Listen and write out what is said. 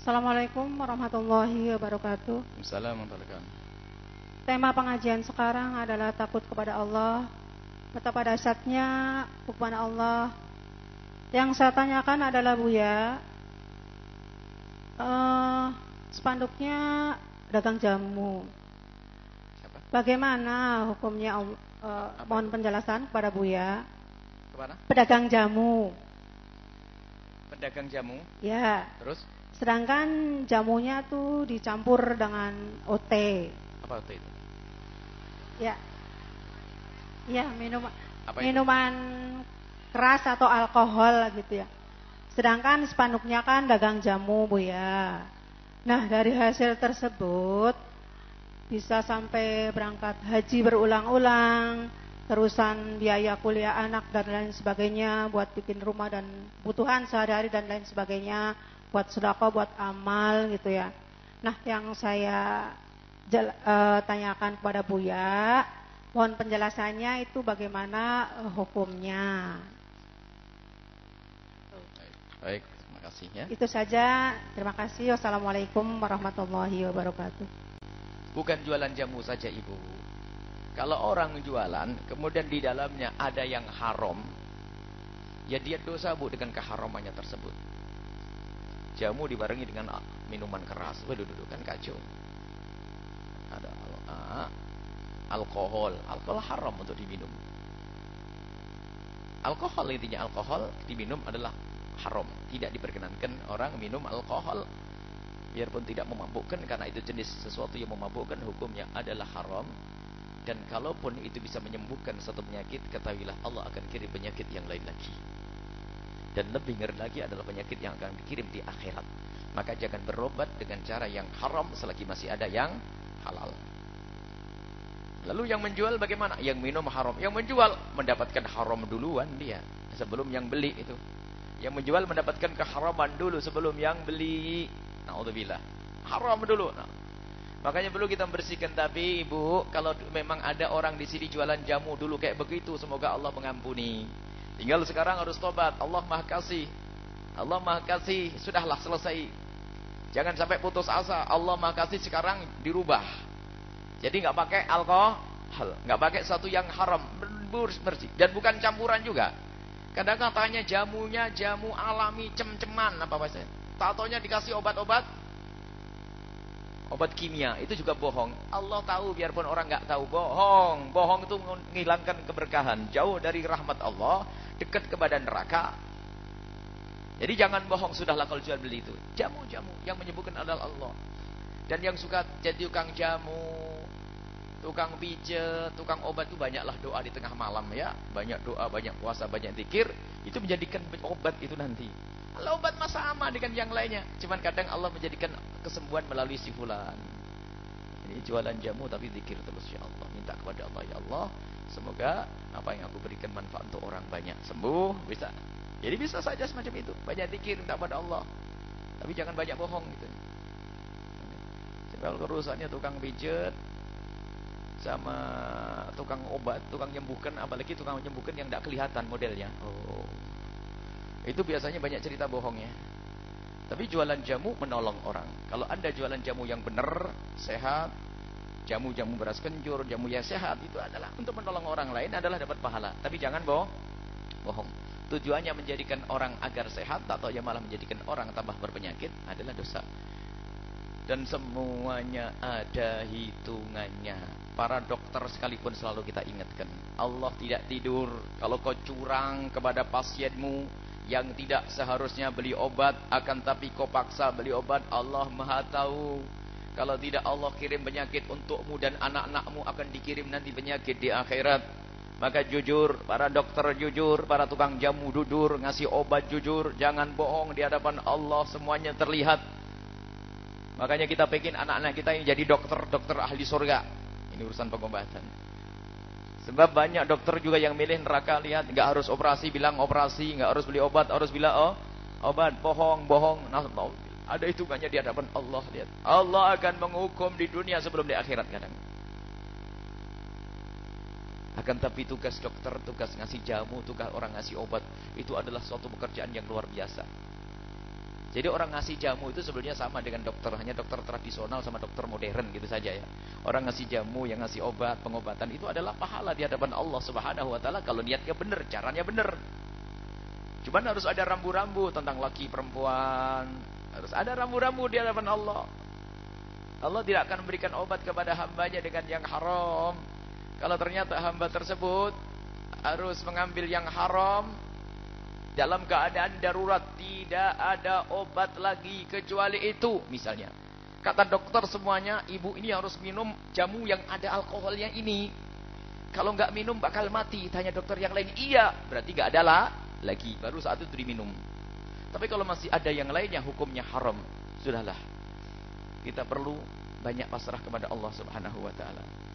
Assalamualaikum warahmatullahi wabarakatuh. Assalamualaikum Tema pengajian sekarang adalah takut kepada Allah. Betapa dahsyatnya hukuman Allah. Yang saya tanyakan adalah Buya, uh, spanduknya dagang jamu. Siapa? Bagaimana hukumnya? Uh, mohon penjelasan kepada Buya. Ke mana? Pedagang jamu. Pedagang jamu? Ya. Terus? Sedangkan jamunya tuh dicampur dengan OT. Apa OT itu? Ya. Ya, minum Apa minuman itu? keras atau alkohol gitu ya. Sedangkan spanduknya kan dagang jamu, Bu ya. Nah, dari hasil tersebut bisa sampai berangkat haji berulang-ulang, terusan biaya kuliah anak dan lain sebagainya, buat bikin rumah dan kebutuhan sehari-hari dan lain sebagainya buat sedekah, buat amal gitu ya. Nah, yang saya jel, uh, tanyakan kepada Buya, mohon penjelasannya itu bagaimana uh, hukumnya. Baik, terima kasih ya. Itu saja. Terima kasih. Wassalamualaikum warahmatullahi wabarakatuh. Bukan jualan jamu saja, Ibu. Kalau orang jualan, kemudian di dalamnya ada yang haram, ya dia dosa bu dengan keharamannya tersebut jamu dibarengi dengan minuman keras. Waduh, duduk kan kacau. Ada uh, alkohol. Alkohol haram untuk diminum. Alkohol intinya alkohol diminum adalah haram. Tidak diperkenankan orang minum alkohol. Biarpun tidak memabukkan karena itu jenis sesuatu yang memabukkan hukumnya adalah haram. Dan kalaupun itu bisa menyembuhkan satu penyakit, ketahuilah Allah akan kirim penyakit yang lain lagi. Dan lebih ngeri lagi adalah penyakit yang akan dikirim di akhirat. Maka jangan berobat dengan cara yang haram selagi masih ada yang halal. Lalu yang menjual bagaimana? Yang minum haram. Yang menjual mendapatkan haram duluan dia. Sebelum yang beli itu. Yang menjual mendapatkan keharaman dulu sebelum yang beli. Na'udzubillah. Haram dulu. Nah. Makanya perlu kita membersihkan. Tapi ibu, kalau memang ada orang di sini jualan jamu dulu kayak begitu. Semoga Allah mengampuni. Tinggal sekarang harus tobat. Allah Maha Kasih. Allah Maha Kasih. Sudahlah selesai. Jangan sampai putus asa. Allah Maha Kasih sekarang dirubah. Jadi nggak pakai alkohol, nggak pakai satu yang haram, bersih. Dan bukan campuran juga. Kadang katanya jamunya jamu alami cem-ceman apa bahasa? Tatonya dikasih obat-obat obat kimia itu juga bohong. Allah tahu biarpun orang nggak tahu bohong. Bohong itu menghilangkan keberkahan, jauh dari rahmat Allah dekat kepada neraka. Jadi jangan bohong, sudahlah kalau jual beli itu. Jamu-jamu yang menyebutkan adalah Allah. Dan yang suka jadi tukang jamu, tukang pijet, tukang obat itu banyaklah doa di tengah malam ya. Banyak doa, banyak puasa, banyak zikir. Itu menjadikan obat itu nanti. Kalau obat masa sama dengan yang lainnya. Cuman kadang Allah menjadikan kesembuhan melalui si fulan. Ini jualan jamu tapi zikir terus ya Allah. Minta kepada Allah ya Allah Semoga apa yang aku berikan manfaat untuk orang banyak sembuh bisa. Jadi bisa saja semacam itu. Banyak zikir minta pada Allah. Tapi jangan banyak bohong gitu. Kalau urusannya tukang pijat sama tukang obat, tukang nyembuhkan, apalagi tukang nyembuhkan yang tidak kelihatan modelnya. Oh. Itu biasanya banyak cerita bohongnya. Tapi jualan jamu menolong orang. Kalau Anda jualan jamu yang benar, sehat, jamu-jamu beras kencur, jamu yang sehat itu adalah untuk menolong orang lain adalah dapat pahala. Tapi jangan bohong. Bohong. Tujuannya menjadikan orang agar sehat atau yang malah menjadikan orang tambah berpenyakit adalah dosa. Dan semuanya ada hitungannya. Para dokter sekalipun selalu kita ingatkan. Allah tidak tidur. Kalau kau curang kepada pasienmu yang tidak seharusnya beli obat. Akan tapi kau paksa beli obat. Allah maha tahu. Kalau tidak Allah kirim penyakit untukmu dan anak-anakmu akan dikirim nanti penyakit di akhirat. Maka jujur, para dokter jujur, para tukang jamu jujur, ngasih obat jujur, jangan bohong di hadapan Allah semuanya terlihat. Makanya kita pengen anak-anak kita yang jadi dokter, dokter ahli surga. Ini urusan pengobatan. Sebab banyak dokter juga yang milih neraka lihat, nggak harus operasi bilang operasi, nggak harus beli obat, harus bilang oh obat, bohong, bohong. Nah, ada hitungannya di hadapan Allah. Lihat. Allah akan menghukum di dunia sebelum di akhirat kadang. Akan tapi tugas dokter, tugas ngasih jamu, tugas orang ngasih obat. Itu adalah suatu pekerjaan yang luar biasa. Jadi orang ngasih jamu itu sebenarnya sama dengan dokter, hanya dokter tradisional sama dokter modern gitu saja ya. Orang ngasih jamu, yang ngasih obat, pengobatan itu adalah pahala di hadapan Allah Subhanahu wa taala kalau niatnya benar, caranya benar. Cuman harus ada rambu-rambu tentang laki perempuan, harus ada rambu-rambu di hadapan Allah. Allah tidak akan memberikan obat kepada hambanya dengan yang haram. Kalau ternyata hamba tersebut harus mengambil yang haram, dalam keadaan darurat tidak ada obat lagi kecuali itu misalnya. Kata dokter semuanya, ibu ini harus minum jamu yang ada alkoholnya ini. Kalau nggak minum bakal mati. Tanya dokter yang lain, iya. Berarti nggak ada lah lagi. Baru saat itu diminum. Tapi kalau masih ada yang lainnya hukumnya haram. Sudahlah. Kita perlu banyak pasrah kepada Allah Subhanahu wa taala.